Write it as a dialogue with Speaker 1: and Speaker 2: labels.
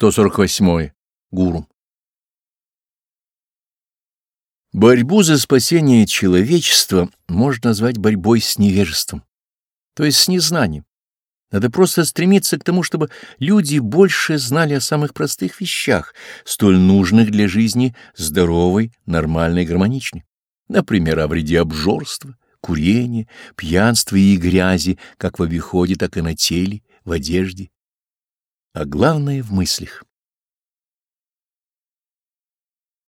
Speaker 1: 148. Гуру. Борьбу за спасение человечества можно назвать борьбой с невежеством, то есть с незнанием. Надо просто стремиться к тому, чтобы люди больше знали о самых простых вещах, столь нужных для жизни здоровой, нормальной, гармоничной. Например, о вреде обжорства, курения, пьянства и грязи, как в обиходе, так и на теле, в одежде, а главное — в мыслях.